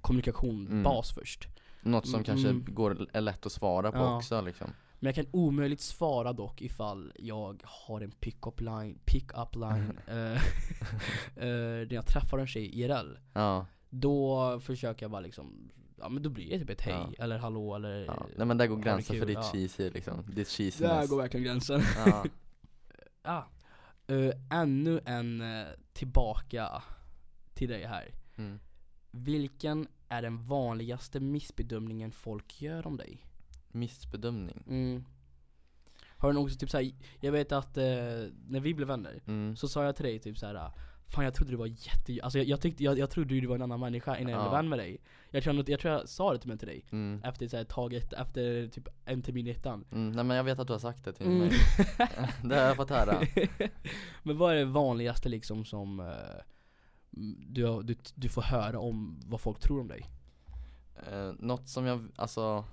kommunikation,
Mm.
först
Något som
Mm,
kanske
mm.
är är lätt att svara på
Ja.
också liksom
Men jag kan omöjligt svara dock ifall jag har en pick-up line, pick-up line eh, När jag träffar en tjej IRL
Ja,
Då försöker jag bara liksom, ja men då blir det typ ett hej,
Ja.
eller hallå eller
ja. Nej men där går gränsen för ditt
ja.
cheesy liksom, ditt
Där
cheesiness
går verkligen gränsen
Ja,
ah. Eh, Ännu en eh, tillbaka till dig här
mm.
Vilken är den vanligaste missbedömningen folk gör om dig?
missbedömning.
Mm. Har du någonsin typ såhär, jag vet att eh, när vi blev vänner
Mm.
Så sa jag till dig typ såhär Fan jag trodde du var jätte, alltså jag, jag tyckte, jag, jag trodde du var en annan människa innan jag
Ja.
blev vän med dig Jag tror, jag, jag tror jag sa det till mig till dig
Mm.
Efter så här, tag ett, efter typ en termin i ettan
Mm. Nej men jag vet att du har sagt det till
Mm.
mig. det har jag fått höra.
Men vad är det vanligaste liksom som eh, du, har- du, du får höra om vad folk tror om dig?
Eh, något som jag, alltså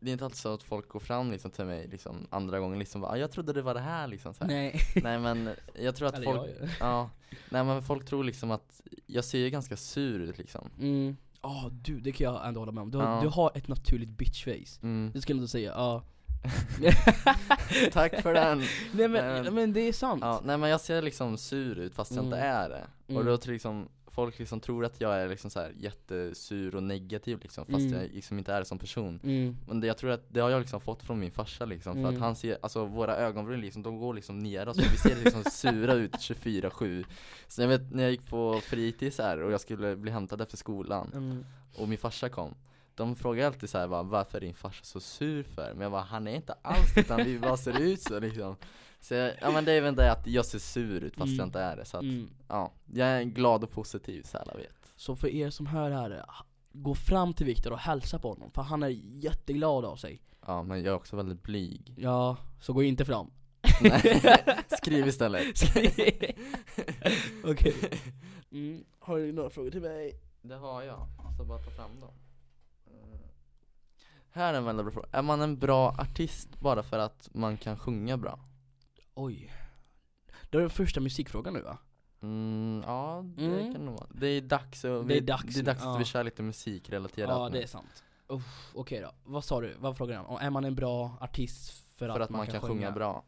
Det är inte alltid så att folk går fram liksom till mig liksom andra gången liksom bara, "Ah, jag trodde det var det här liksom så här.
Nej,
Nej men jag tror att folk, ja, nej men folk tror liksom att jag ser ju ganska sur ut liksom
mm. Ja du, det kan jag ändå hålla med om. Du, har-
Ja.
du har ett naturligt bitchface
mm.
Det skulle jag inte säga, ja
Tack för den!
Nej men,
Nej, men-
men det är sant
Ja, nej men jag ser liksom sur ut fast jag inte
Mm.
är det Och
Mm.
då tror liksom folk liksom tror att jag är liksom så här jättesur och negativ liksom fast
Mm.
jag liksom inte är det som person
mm.
Men det, jag tror att det har jag liksom fått från min farsa liksom för
Mm.
att han ser, alltså våra ögonbryn liksom, de går liksom neråt så vi ser liksom sura ut 24-7 Så jag vet när jag gick på fritids här och jag skulle bli hämtad efter skolan
Mm.
och min farsa kom de frågar alltid såhär bara, varför är din farsa så sur för? Men jag bara, han är inte alls utan vi bara ser ut så liksom Så ja men det är väl det att jag ser sur ut fast
Mm.
jag inte är det så att,
Mm.
ja, jag är glad och positiv så alla vet
Så för er som hör här, gå fram till Viktor och hälsa på honom, för han är jätteglad av sig.
Ja men jag är också väldigt blyg.
Ja, så gå inte fram.
Nej, skriv istället.
Okej. Mm. Har du några frågor till mig?
Det har jag, så bara ta fram dem. Eh, Här är en väldigt bra fråga, är man en bra artist bara för att man kan sjunga bra?
Oj Det är den första musikfrågan nu va?
Mm, ja det
Mm.
kan det vara Det är dags, och
Det är
vi,
dags
det är dags
ja.
att vi kör lite musikrelaterat
Ja
nu.
det är sant Uff, Okej då, vad sa du? Vad frågade han? Är man en bra artist för,
För att man kan sjunga bra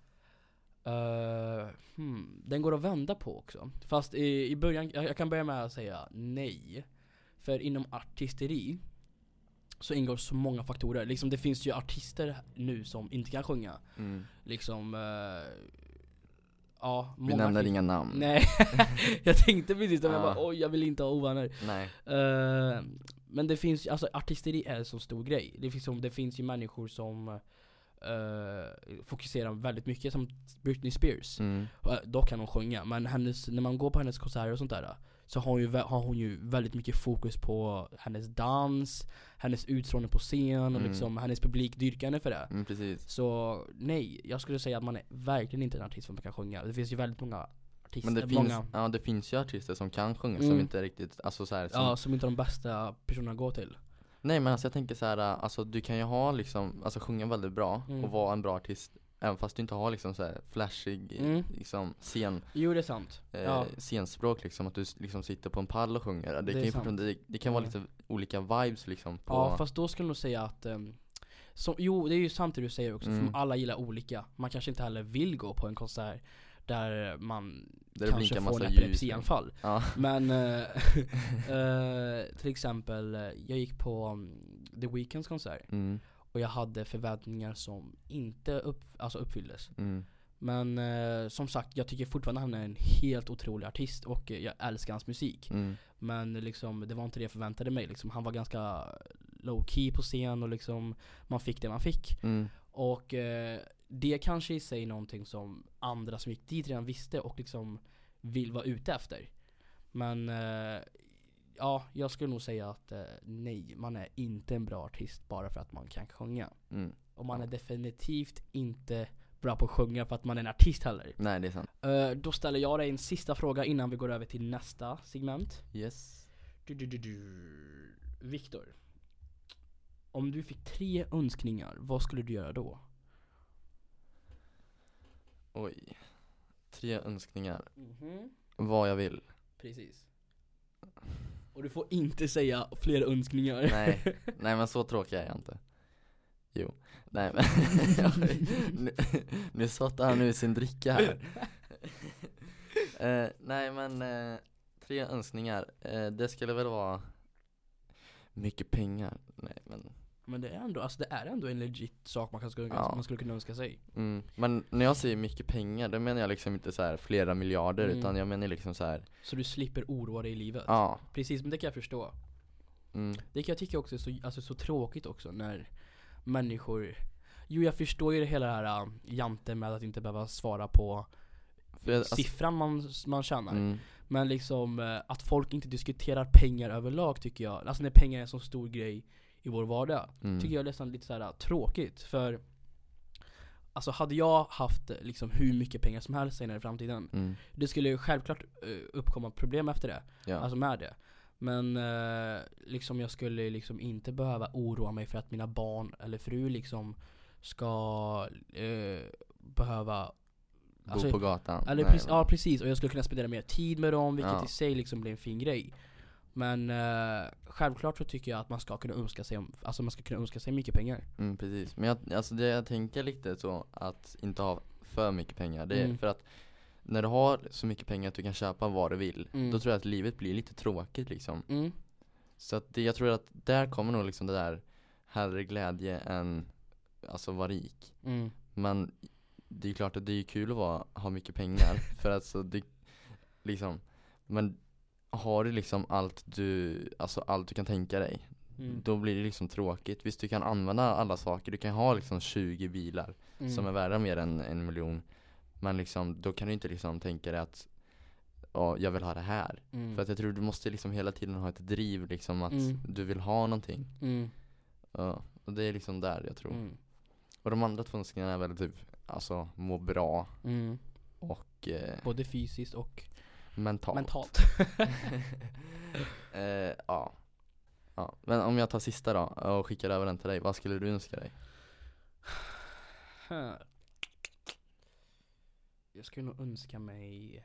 Eh, hmm, den går att vända på också. Fast i, i början, jag, jag kan börja med att säga nej. För inom artisteri så ingår så många faktorer. Liksom det finns ju artister nu som inte kan sjunga.
mm.
Liksom, eh, ja,
Vi nämner inga namn
Nej, jag tänkte precis det men jag
Ja.
bara oj jag vill inte ha ovänner.
Nej,
Eh, men det finns alltså artisteri är en så stor grej. Det finns, som, det finns ju människor som eh, fokuserar väldigt mycket, som Britney Spears.
mm.
Eh, Dock kan hon sjunga, men hennes, när man går på hennes konserter och sånt där Så har hon, ju, har hon ju väldigt mycket fokus på hennes dans, hennes utstrålning på scen och
Mm.
liksom hennes publikdyrkande för det
Mm, precis
Så nej, jag skulle säga att man är verkligen inte en artist som kan sjunga Det finns ju väldigt många artister,
Men det finns,
många
ja det finns ju artister som kan sjunga
Mm.
som inte riktigt, alltså så här, som,
Ja, som inte är de bästa personerna att gå till
Nej men alltså jag tänker så här, alltså du kan ju ha liksom, alltså sjunga väldigt bra
Mm.
och vara en bra artist Även fast du inte har liksom så här flashig,
Mm.
liksom scen,
Jo det är sant,
eh,
ja,
scenspråk liksom, att du liksom sitter på en pall och sjunger. Det,
Det
kan ju
sant.
det, det kan vara lite olika vibes liksom på
ja fast då skulle jag nog säga att ehm, som, Jo det är ju sant det du säger också,
Mm.
för alla gillar olika. Man kanske inte heller vill gå på en konsert där man
Där
kanske får en epilepsianfall.
Ja,
Men eh, eh, till exempel, eh, jag gick på um, The Weeknds konsert.
Mm,
och jag hade förväntningar som inte upp, alltså uppfylldes.
Mm,
Men eh, som sagt, jag tycker fortfarande han är en helt otrolig artist och eh, jag älskar hans musik.
Mm,
Men liksom, det var inte det jag förväntade mig liksom. Han var ganska low key på scen och liksom Man fick det man fick.
Mm,
Och eh, det kanske i sig är någonting som andra som gick dit redan visste och liksom vill vara ute efter. Men eh, ja, jag skulle nog säga att eh, nej, man är inte en bra artist bara för att man kan sjunga.
Mm.
Och man är definitivt inte bra på att sjunga för att man är en artist heller.
Nej det är sant.
Eh, Då ställer jag dig en sista fråga innan vi går över till nästa segment.
Yes.
Du, du, du, du. Viktor Om du fick tre önskningar, vad skulle du göra då?
Oj. Tre önskningar,
Mhm.
Vad jag vill.
Precis Och du får inte säga fler önskningar.
Nej, nej men så tråkig är jag inte. Jo, nej men nu, nu sottar han ur sin dricka här. Eh, Nej men, eh, tre önskningar, eh, det skulle väl vara mycket pengar, nej men
Men det är ändå, alltså det är ändå en legit sak man, kan, skulle,
Ja.
man skulle kunna önska sig.
Mm, Men när jag säger mycket pengar, då menar jag liksom inte så här flera miljarder
Mm.
utan jag menar liksom så här,
Så du slipper oroa dig i livet?
Ja,
Precis, men det kan jag förstå.
Mm,
Det kan jag tycka också är så, alltså, så tråkigt också när människor Jo jag förstår ju det hela det här äh, janten med att inte behöva svara på
jag, alltså,
siffran man, man tjänar.
Mm,
Men liksom eh, att folk inte diskuterar pengar överlag tycker jag Alltså när pengar är en så stor grej i vår vardag
mm,
Tycker jag är nästan lite såhär tråkigt. För Alltså hade jag haft eh, liksom hur mycket pengar som helst senare i framtiden
mm,
Det skulle ju självklart eh, uppkomma problem efter det.
Ja.
Alltså med det. Men eh, liksom jag skulle liksom inte behöva oroa mig för att mina barn eller fru liksom Ska eh, behöva
Bo
alltså,
på gatan.
eller
Nej,
precis, ja precis, och jag skulle kunna spendera mer tid med dem vilket
Ja.
i sig liksom blir en fin grej Men eh, självklart så tycker jag att man ska kunna önska sig, om, alltså man ska kunna önska sig mycket pengar
Mm, precis. Men jag, alltså det jag tänker lite så att inte ha för mycket pengar, det är
Mm.
för att när du har så mycket pengar att du kan köpa vad du vill,
Mm.
då tror jag att livet blir lite tråkigt liksom.
mm.
Så att det, jag tror att där kommer nog liksom det där hellre glädje än alltså vara rik.
Mm.
Men det är klart att det är kul att vara, ha mycket pengar för att så det, liksom, men har du liksom allt du, alltså allt du kan tänka dig
Mm.
Då blir det liksom tråkigt. Visst du kan använda alla saker, du kan ha liksom 20 bilar
Mm.
som är värda mer än en miljon Men liksom, då kan du inte liksom tänka dig att Ja, jag vill ha det här
Mm.
För att jag tror du måste liksom hela tiden ha ett driv liksom att
Mm.
du vill ha någonting
Mm.
Ja, och det är liksom där jag tror
Mm.
Och de andra två önskningarna är väl typ, alltså må bra
Mm.
och eh,
Både fysiskt och
mentalt
mentalt
eh, ja. ja Men om jag tar sista då och skickar över den till dig, vad skulle du önska dig?
Jag skulle nog önska mig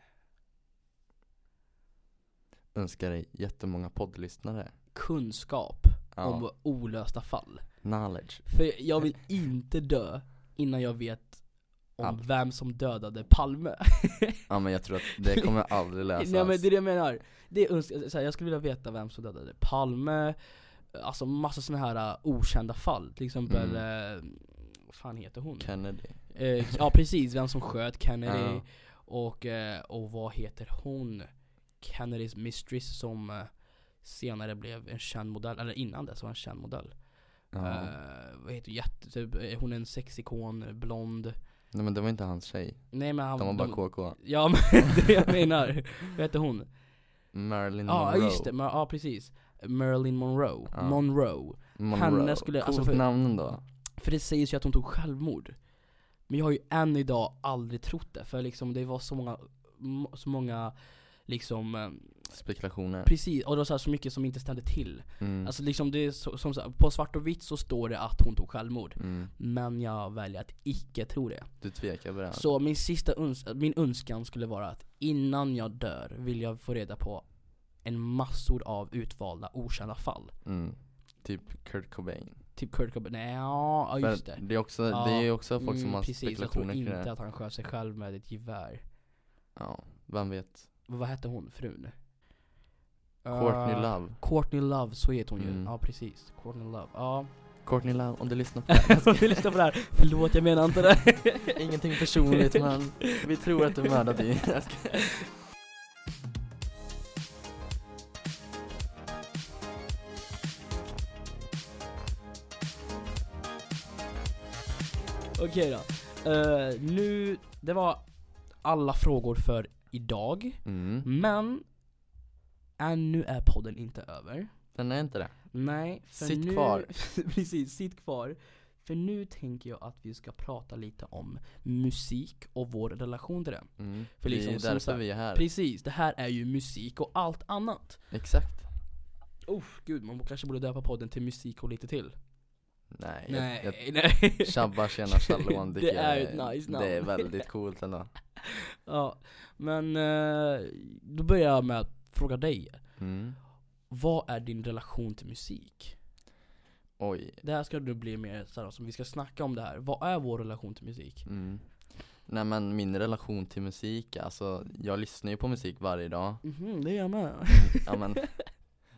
Önskar dig jättemånga poddlyssnare
kunskap
Ja.
om olösta fall
Knowledge
För jag vill inte dö innan jag vet om
Allt.
vem som dödade Palme
Ja men jag tror att det kommer aldrig lösas
Nej men det är det jag menar det är så här, Jag skulle vilja veta vem som dödade Palme Alltså massa såna här uh, okända fall Till exempel,
Mm.
eh, vad fan heter hon?
Kennedy
Eh, ja precis, vem som sköt Kennedy
Ja.
och, eh, och vad heter hon? Kennedys mistress som eh, senare blev en känd modell, eller innan dess var en känd modell
ja.
Eh, Vad heter jätte, typ, hon är en sexikon, blond
Nej men det var inte hans tjej,
Nej men han
de var bara KK
Ja men det jag menar, vad heter hon?
Marilyn
Ja
Monroe.
just det, ja precis. Marilyn Monroe,
Ja.
Monroe.
Monroe.
Skulle-
Coolt
alltså för-
namn då.
För det sägs ju att hon tog självmord. Men jag har ju än idag aldrig trott det, för liksom det var så många, så många liksom, eh,
Spekulationer
precis, och det var så, här, så mycket som inte stämde till
mm.
Alltså liksom det är så, som så här, på svart och vitt så står det att hon tog självmord
Mm.
Men jag väljer att icke tro det
Du tvekar på det här.
Så min sista öns- min önskan skulle vara att innan jag dör vill jag få reda på en massor av utvalda okända fall
mm. Typ Kurt Cobain
Typ Kurt Cobain, nej ja, just det
det är också,
Ja,
det är också folk som
Mm,
har
Precis, jag tror
spekulationer kring
inte
det
att han sköt sig själv med ett gevär
Ja, vem vet?
Vad hette hon, frun?
Courtney
Uh,
Love.
Courtney Love, så heter hon ju,
Mm.
ja precis. Courtney Love, ja.
Courtney Love, om du lyssnar på det här.
Om du lyssnar på det här, förlåt jag menar inte det.
Ingenting personligt men vi tror att du mördade dig
Okej då, Eh, nu, det var alla frågor för idag.
Mm.
Men ännu är podden inte över.
Den är inte det.
Nej, för
Sitt
nu,
kvar.
Precis, sitt kvar. För nu tänker jag att vi ska prata lite om musik och vår relation till den.
Mm.
För liksom,
Det är
som
därför
sagt-
vi är här.
Precis, det här är ju musik och allt annat.
Exakt.
Uff, gud man kanske borde döpa podden till musik och lite till.
Nej,
Nej,
jag, jag,
nej.
Shabba tjena shalom
Det
jag
är ett nice namn.
Det är väldigt coolt ändå
Ja, men eh, då börjar jag med att fråga dig
mm.
Vad är din relation till musik?
Oj
Det här ska nu bli mer såhär som vi ska snacka om det här Vad är vår relation till musik?
mm. Nej men min relation till musik, alltså jag lyssnar ju på musik varje dag
Mhm, det är jag med
Ja men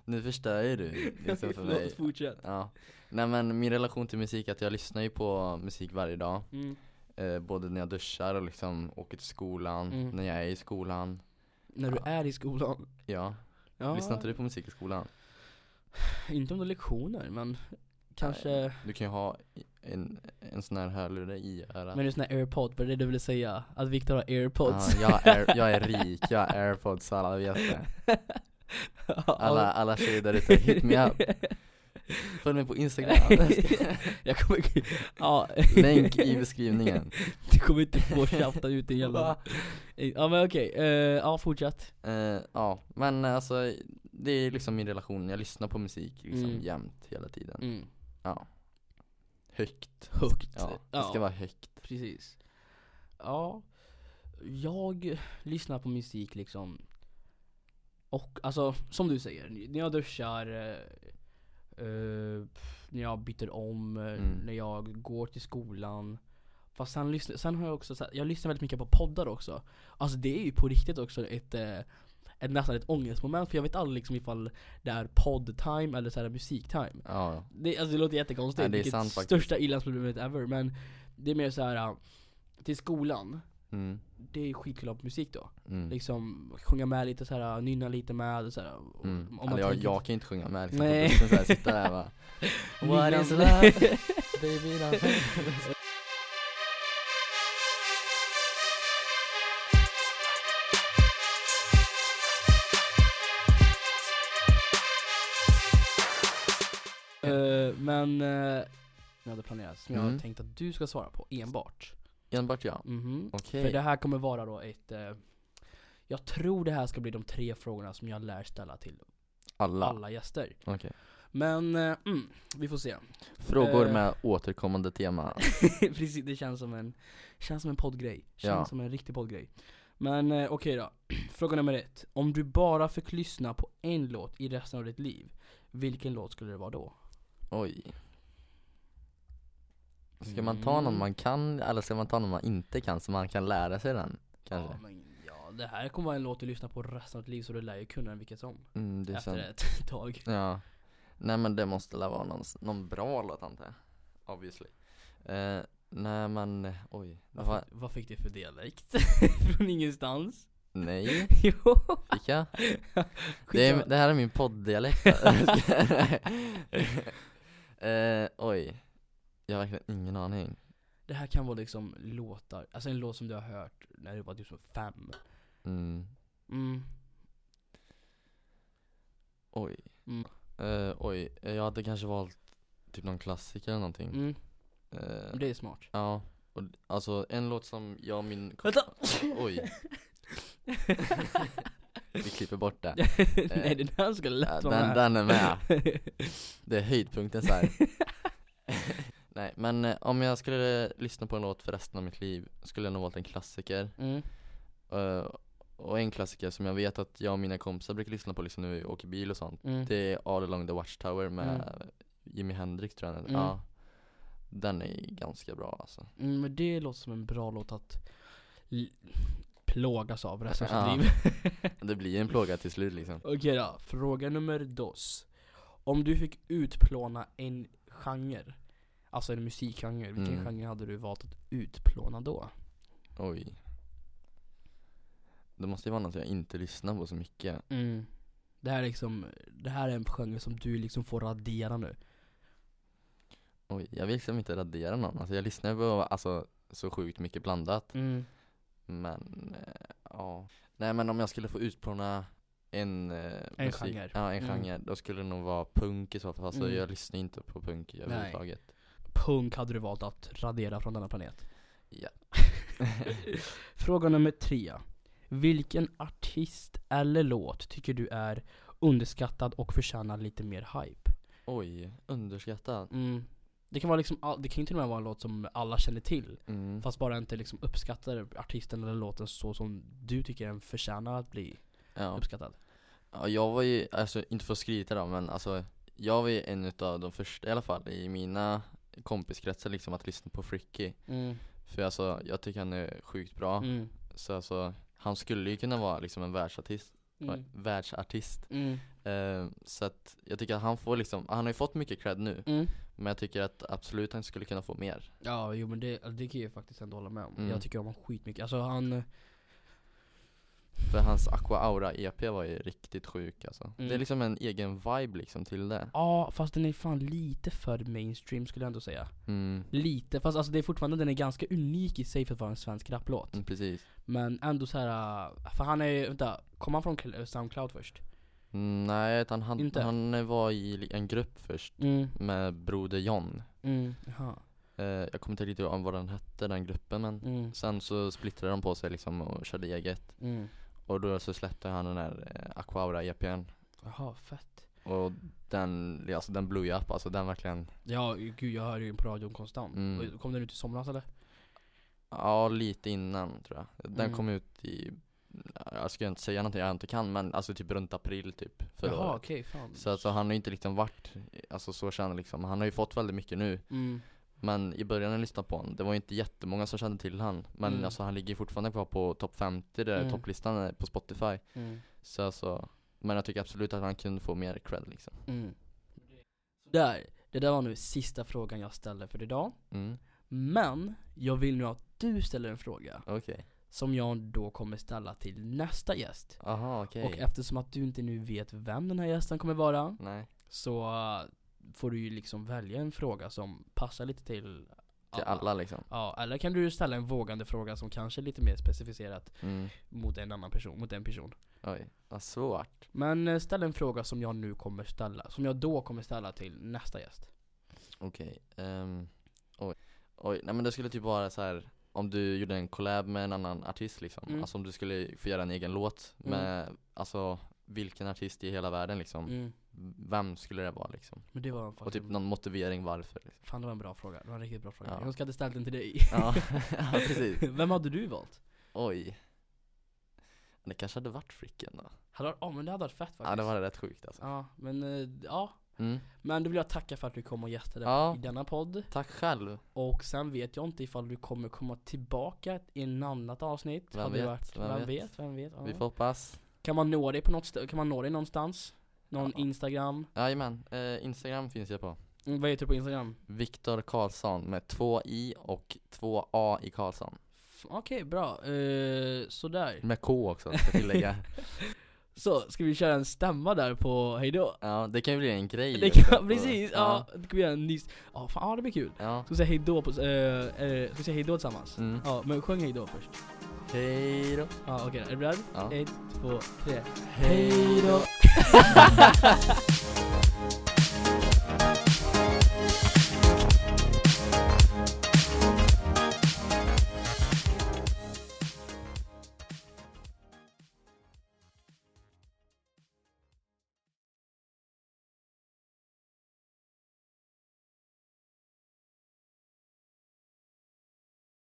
Nu förstör ju du liksom för mig
fortsätt
Ja Nej men min relation till musik är att jag lyssnar ju på musik varje dag
mm.
Eh, Både när jag duschar och liksom åker till skolan,
Mm.
när jag är i skolan
När du
Ja.
är i skolan
Ja,
ja,
lyssnar inte du på musik i skolan?
Inte under lektioner men kanske
Du kan ju ha en, en sån här hörlure i örat
Men det är sån här airpod, vad är det du ville säga? Att Viktor har airpods?
Ja, jag, är, jag är rik, jag har airpods alla vet det Alla, alla tjejer där ute, hit me up Följ mig på instagram.
Jag kommer ja,
Länk i beskrivningen.
Du kommer inte få shouta ut din jävla Ja men okej, eh, ja fortsätt.
Eh, Ja, men alltså det är liksom min relation, jag lyssnar på musik liksom
Mm.
jämt hela tiden.
Mm.
Ja. Högt.
Högt.
Ja, det ska vara högt.
Precis. Ja. Jag lyssnar på musik liksom Och alltså, som du säger, när jag duschar eh, När jag byter om, eh,
Mm.
när jag går till skolan. Fast sen, sen har jag också, så här- jag lyssnar väldigt mycket på poddar också. Alltså det är ju på riktigt också ett, eh, ett nästan ett ångestmoment för jag vet aldrig liksom ifall det är podd-time eller så här musiktime.
Ja,
det, alltså det låter jättekonstigt,
Nej, det är
vilket
sant faktiskt.
största ilandsproblemet ever men Det är mer så här till skolan,
mm,
det är skitkul att musik då
mm.
Liksom sjunga med lite så här, nynna lite med så här, och-
Mm.
om man
Eller jag,
tänker-
jag kan inte sjunga med liksom
Nej.
på bussen så här, sitta där bara What is love? Baby love
Eh, Men, uh, jag hade planerat, som jag
Mm.
tänkt att du ska svara på enbart
Enbart ja,
Mhm.
okej
För det här kommer vara då ett eh, Jag tror det här ska bli de tre frågorna som jag lär ställa till
Alla,
alla gäster
okej
Men, eh, mm, vi får se
Frågor
Eh.
med återkommande tema
Precis, det känns som en, känns som en poddgrej. Känns
Ja.
som en riktig poddgrej. Men eh, okej då. Fråga nummer ett. Om du bara fick lyssna på en låt i resten av ditt liv, vilken låt skulle det vara då?
Oj Ska man ta någon
Mm.
man kan, eller ska man ta någon man inte kan så man kan lära sig den? Kanske?
Ja, men, ja, det här kommer vara en låt du lyssnar på resten av ditt liv så du lär ju kunna den vilket som.
Mm, det är
efter
sant
ett tag.
Ja Nej men det måste väl vara någon, någon bra låt antar jag Obviously eh, Nej men, oj
Vad,
var,
fick, vad fick du för dialekt? Från ingenstans?
Nej,
jo!
fick jag? Det, är, det här är min podddialekt eh, Oj Jag har verkligen ingen aning
Det här kan vara liksom låtar, alltså en låt som du har hört när du var typ så fem.
mm,
Mm.
Oj
Mm.
eh, Oj, jag hade kanske valt typ någon klassiker eller någonting
Mm.
eh,
Det är smart.
Ja, och, alltså en låt som jag och min
Vänta!
Oj Vi klipper bort det
Nej den här ska
Ja,
lätt vara
den,
med.
den är med Det är höjdpunkten så här. Nej men eh, om jag skulle lyssna på en låt för resten av mitt liv Skulle jag nog valt en klassiker
mm.
Eh, Och en klassiker som jag vet att jag och mina kompisar brukar lyssna på liksom vi åker bil och sånt
Mm.
Det är All along the Watchtower med Jimi Hendrix tror jag den-
Mm.
Ja Den är ganska bra alltså
Mm, men det låter som en bra låt att l- plågas av resten av sitt liv.
Det blir en plåga till slut liksom
Okej då, fråga nummer dos. Om du fick utplåna en genre, alltså en musikgenre, vilken
Mm.
genre hade du valt att utplåna då?
Oj Det måste ju vara något jag inte lyssnar på så mycket
Mm. Det här är liksom, det här är en genre som du liksom får radera nu.
Oj, jag vill liksom inte radera någon, alltså jag lyssnar på alltså, så sjukt mycket blandat
Mm.
Men, eh, ja Nej men om jag skulle få utplåna en, eh,
En genre.
Ja en
Mm.
genre, då skulle det nog vara punk i så fall, alltså
Mm.
jag lyssnar inte på punk överhuvudtaget
Punk hade du valt att radera från denna planet.
Ja.
Fråga nummer tre. Vilken artist eller låt tycker du är underskattad och förtjänar lite mer hype?
Oj, underskattad
Mm. Det kan vara liksom, all- det kan ju till och med vara en låt som alla känner till
mm.
Fast bara inte liksom uppskattar artisten eller låten så som du tycker den förtjänar att bli
ja.
uppskattad
ja, jag var ju, alltså inte för att skryta då men alltså Jag var ju en utav de första i alla fall i mina kompiskretsar liksom att lyssna på Fricky
mm.
För alltså, jag tycker han är sjukt bra
Mm.
Så alltså, han skulle ju kunna vara liksom en världsartist,
Mm.
världsartist
Mm.
Eh, Så att jag tycker att han får liksom, han har ju fått mycket cred nu
Mm.
Men jag tycker att absolut han skulle kunna få mer
Ja, jo men det, det kan jag faktiskt ändå hålla med om.
Mm.
Jag tycker om honom skitmycket. Alltså han
För hans Aqua Aura EP var ju riktigt sjuk alltså. Det är
Mm.
liksom en egen vibe liksom till det.
Ja, fast den är fan lite för mainstream skulle jag ändå säga.
Mm,
Lite, fast alltså det är fortfarande, den är ganska unik i sig för att vara en svensk rapplåt.
mm, precis.
Men ändå så här. äh, för han är, vänta, kom han från Cl- Soundcloud först?
Mm, nej, utan han,
Inte?
han var i en grupp först
Mm,
med Broder John.
mm, jaha.
Eh, jag kommer inte riktigt ihåg vad den hette, den gruppen men
Mm,
Sen så splittrade de på sig liksom och körde eget
mm.
Och då så släppte han den där eh, Aquaura EPn
Jaha, fett.
Och den, alltså den blew up, alltså den verkligen
Ja, gud jag hör ju på radion konstant.
Mm.
Kom den ut i somras eller?
Ja, lite innan tror jag Den
Mm.
kom ut i, jag ska inte säga någonting jag inte kan men alltså typ runt april typ förra
Jaha,
året
okej, fan.
Så alltså han har ju inte liksom varit, alltså så känd liksom Han har ju fått väldigt mycket nu
Mm,
Men i början när jag lyssnade på honom, det var ju inte jättemånga som kände till han Men
Mm.
alltså han ligger fortfarande kvar på topp 50 där
Mm.
topplistan på Spotify
mm,
Så alltså, men jag tycker absolut att han kunde få mer cred liksom
mm. Där, det där var nu sista frågan jag ställde för idag.
Mm,
Men, jag vill nu att du ställer en fråga.
okej
Som jag då kommer ställa till nästa gäst.
Aha, okej
Och eftersom att du inte nu vet vem den här gästen kommer vara
Nej,
Så får du ju liksom välja en fråga som passar lite till
till alla. liksom.
Ja, eller kan du ställa en vågande fråga som kanske är lite mer specificerat
mm.
mot en annan person, mot en person.
Oj, vad svårt.
Men eh, ställ en fråga som jag nu kommer ställa, som jag då kommer ställa till nästa gäst.
Okej, ehm, oj. Oj, nej men det skulle typ vara så här om du gjorde en collab med en annan artist liksom.
Mm.
Alltså om du skulle få göra en egen låt med, alltså vilken artist i hela världen liksom
mm.
Vem skulle det vara liksom?
Men det var
Och
faktiskt,
typ någon motivering varför liksom.
fan det var en bra fråga, det var en riktigt bra fråga
Ja.
Jag önskar att jag ställt den till dig
Ja, ja precis
Vem hade du valt?
Oj Det kanske hade varit Fricken då
Hade, ja men det hade varit fett faktiskt
Ja det var rätt sjukt alltså
Ja, men eh, ja
mm.
Men då vill jag tacka för att du kom och gästade
Ja.
i denna podd
Tack själv
Och sen vet jag inte ifall du kommer komma tillbaka i en annat avsnitt
Vem vet,
varit,
vem
vem,
vet.
vet, vem vet, ja.
Vi får hoppas
Kan man nå dig på något stä- kan man nå dig någonstans? Någon
Ja.
Instagram?
Jajamän, eh, Instagram finns jag på
Mm, vad heter du på Instagram?
Viktor Karlsson med två i och två a i Karlsson
Okej, bra. Uh, sådär.
Med k också, ska tillägga
Så, ska vi köra en stämma där på hejdå?
Ja, det kan ju bli en grej
Det kan, precis, ja. Det kan göra en ny... Ja, fan, ja det blir kul.
Ja,
Ska vi säga hejdå på... Uh, uh, ska vi säga hejdå tillsammans?
mm.
Ja, men sjung hejdå först.
Hej då
Ja, okej då. Är du beredd?
Ja.
Ett, två, tre.
Hej då.